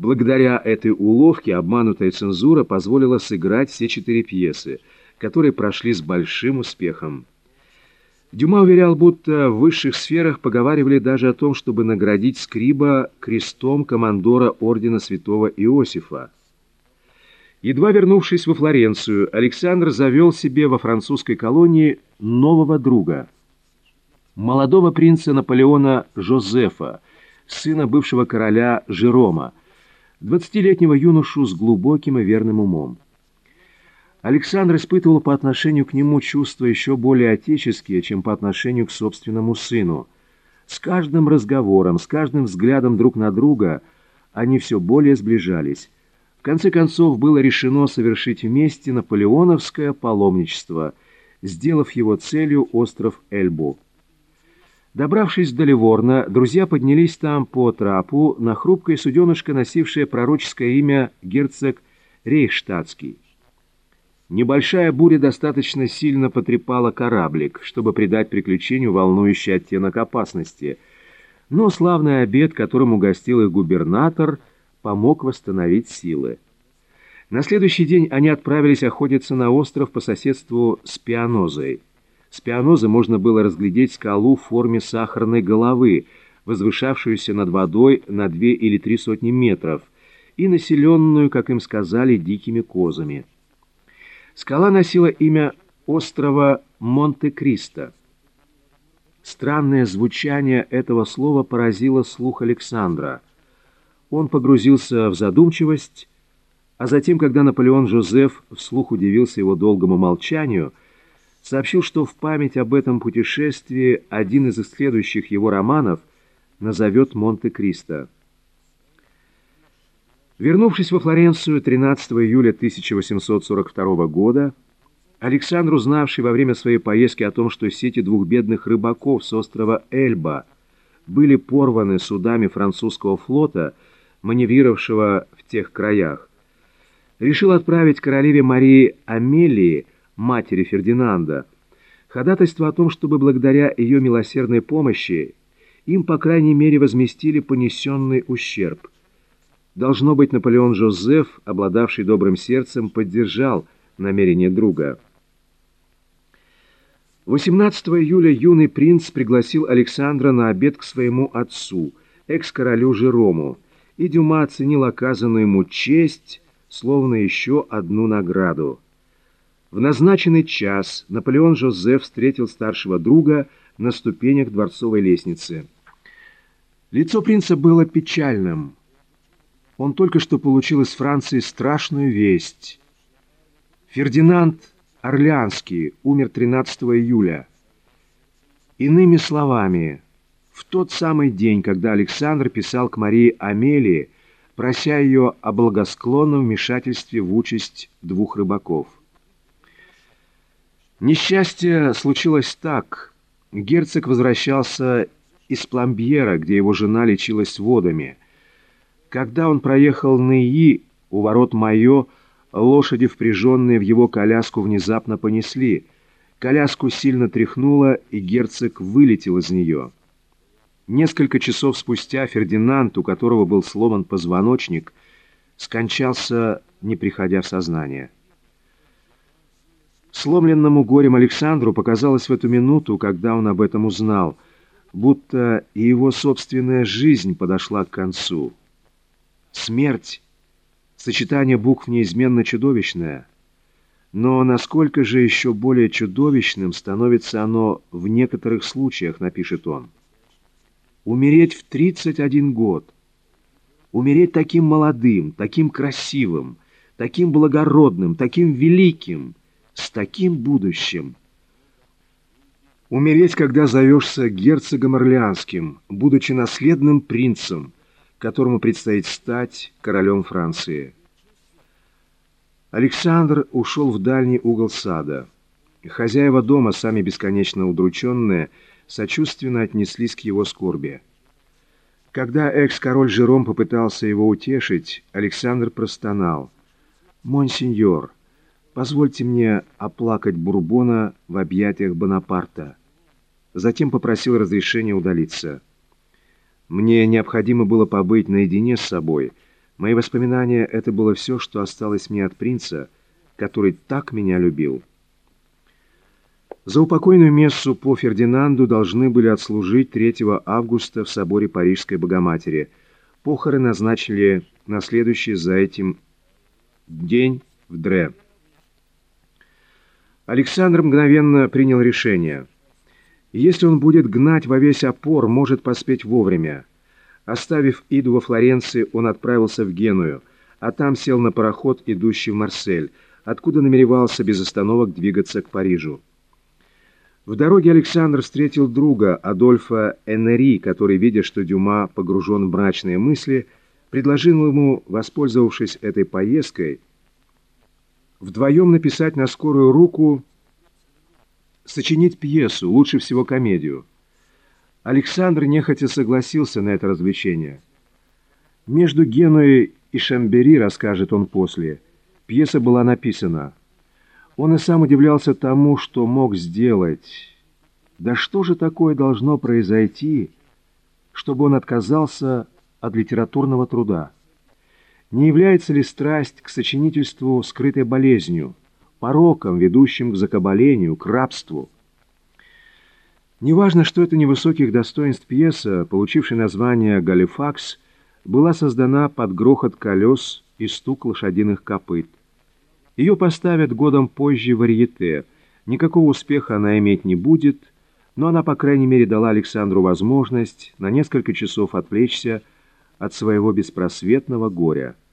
Благодаря этой уловке обманутая цензура позволила сыграть все четыре пьесы, которые прошли с большим успехом. Дюма уверял, будто в высших сферах поговаривали даже о том, чтобы наградить Скриба крестом командора ордена святого Иосифа. Едва вернувшись во Флоренцию, Александр завел себе во французской колонии нового друга, молодого принца Наполеона Жозефа, сына бывшего короля Жерома, двадцатилетнего юношу с глубоким и верным умом. Александр испытывал по отношению к нему чувства еще более отеческие, чем по отношению к собственному сыну. С каждым разговором, с каждым взглядом друг на друга они все более сближались. В конце концов, было решено совершить вместе наполеоновское паломничество, сделав его целью остров Эльбу. Добравшись до Ливорна, друзья поднялись там по трапу на хрупкое суденышко, носившее пророческое имя герцог Рейхштадтский. Небольшая буря достаточно сильно потрепала кораблик, чтобы придать приключению волнующий оттенок опасности, но славный обед, которым угостил их губернатор, помог восстановить силы. На следующий день они отправились охотиться на остров по соседству с Пианозой. С Пианозы можно было разглядеть скалу в форме сахарной головы, возвышавшуюся над водой на две или три сотни метров, и населенную, как им сказали, дикими козами. Скала носила имя острова Монте-Кристо. Странное звучание этого слова поразило слух Александра. Он погрузился в задумчивость, а затем, когда Наполеон Жозеф вслух удивился его долгому молчанию, сообщил, что в память об этом путешествии один из следующих его романов назовет Монте-Кристо. Вернувшись во Флоренцию 13 июля 1842 года, Александр, узнавший во время своей поездки о том, что сети двух бедных рыбаков с острова Эльба были порваны судами французского флота, маневрировавшего в тех краях, решил отправить королеве Марии Амелии, матери Фердинанда, ходатайство о том, чтобы благодаря ее милосердной помощи им, по крайней мере, возместили понесенный ущерб – Должно быть, Наполеон Жозеф, обладавший добрым сердцем, поддержал намерение друга. 18 июля юный принц пригласил Александра на обед к своему отцу, экс-королю Жерому, и Дюма оценил оказанную ему честь, словно еще одну награду. В назначенный час Наполеон Жозеф встретил старшего друга на ступенях дворцовой лестницы. Лицо принца было печальным – он только что получил из Франции страшную весть. Фердинанд Орлеанский умер 13 июля. Иными словами, в тот самый день, когда Александр писал к Марии Амелии, прося ее о благосклонном вмешательстве в участь двух рыбаков. Несчастье случилось так. Герцог возвращался из Пламбьера, где его жена лечилась водами – когда он проехал Ныи у ворот Майо, лошади, впряженные в его коляску, внезапно понесли. Коляску сильно тряхнуло, и герцог вылетел из нее. Несколько часов спустя Фердинанд, у которого был сломан позвоночник, скончался, не приходя в сознание. Сломленному горем Александру показалось в эту минуту, когда он об этом узнал, будто и его собственная жизнь подошла к концу. Смерть — сочетание букв неизменно чудовищное. Но насколько же еще более чудовищным становится оно в некоторых случаях, напишет он. Умереть в 31 год. Умереть таким молодым, таким красивым, таким благородным, таким великим, с таким будущим. Умереть, когда зовешься герцогом Орлеанским, будучи наследным принцем, которому предстоит стать королем Франции. Александр ушел в дальний угол сада. Хозяева дома, сами бесконечно удрученные, сочувственно отнеслись к его скорби. Когда экс-король Жером попытался его утешить, Александр простонал. «Монсеньор, позвольте мне оплакать Бурбона в объятиях Бонапарта». Затем попросил разрешения удалиться. Мне необходимо было побыть наедине с собой, Мои воспоминания — это было все, что осталось мне от принца, который так меня любил. За упокойную мессу по Фердинанду должны были отслужить 3 августа в соборе Парижской Богоматери. Похороны назначили на следующий за этим день в Дре. Александр мгновенно принял решение. Если он будет гнать во весь опор, может поспеть вовремя. Оставив Иду во Флоренции, он отправился в Геную, а там сел на пароход, идущий в Марсель, откуда намеревался без остановок двигаться к Парижу. В дороге Александр встретил друга Адольфа Энери, который, видя, что Дюма погружен в мрачные мысли, предложил ему, воспользовавшись этой поездкой, вдвоем написать на скорую руку, сочинить пьесу, лучше всего комедию. Александр нехотя согласился на это развлечение. Между Генуей и Шамбери, расскажет он после, пьеса была написана. Он и сам удивлялся тому, что мог сделать. Да что же такое должно произойти, чтобы он отказался от литературного труда? Не является ли страсть к сочинительству скрытой болезнью, пороком, ведущим к закабалению, к рабству? Неважно, что это невысоких достоинств пьеса, получившая название «Галифакс», была создана под грохот колес и стук лошадиных копыт. Ее поставят годом позже в варьете. Никакого успеха она иметь не будет, но она, по крайней мере, дала Александру возможность на несколько часов отвлечься от своего беспросветного горя –